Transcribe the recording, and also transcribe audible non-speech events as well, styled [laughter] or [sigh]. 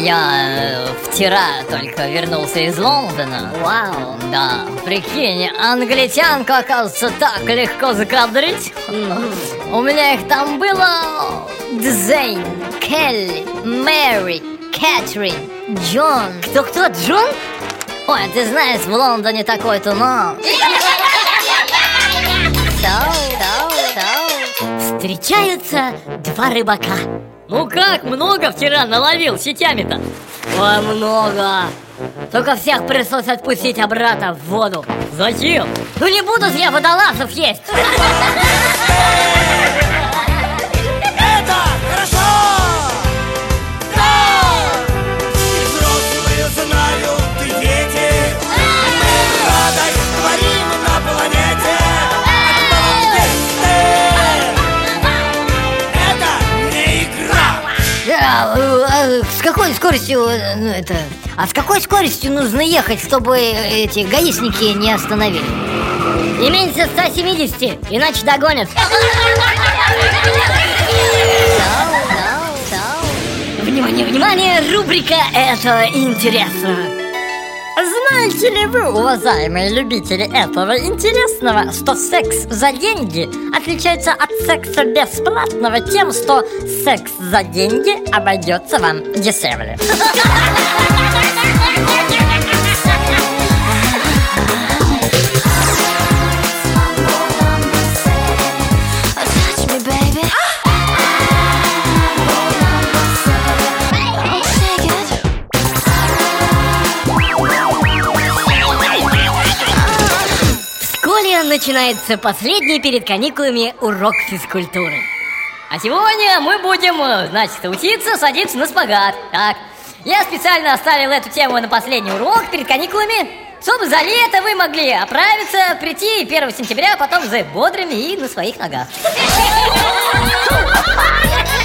вчера только вернулся из Лондона. Вау. Да, прикинь, англичанку, оказывается, так легко закадрить. У меня их там было Дзейн, Келли, Мэри, Кэтрин, Джон. Кто-кто, Джон? Ой, ты знаешь, в Лондоне такой [laughs] туман. Встречаются два рыбака. Ну как, много вчера наловил сетями-то? Ой, много. Только всех пришлось отпустить обратно в воду. Зачем? Ну не буду я водолазов есть. [laughs] с какой скоростью, э, ну это, а с какой скоростью нужно ехать, чтобы эти гаишники не остановили? Не меньше 170, иначе догонят. Внимание, внимание, рубрика «Это интересно». Знаете ли вы, уважаемые любители этого интересного, что секс за деньги отличается от секса бесплатного тем, что секс за деньги обойдется вам дешевле? [laughs] Начинается последний перед каникулами урок физкультуры. А сегодня мы будем, э, значит, учиться садиться на спагат. Так, я специально оставил эту тему на последний урок перед каникулами, чтобы за лето вы могли оправиться, прийти 1 сентября, потом за бодрыми и на своих ногах. [laughs]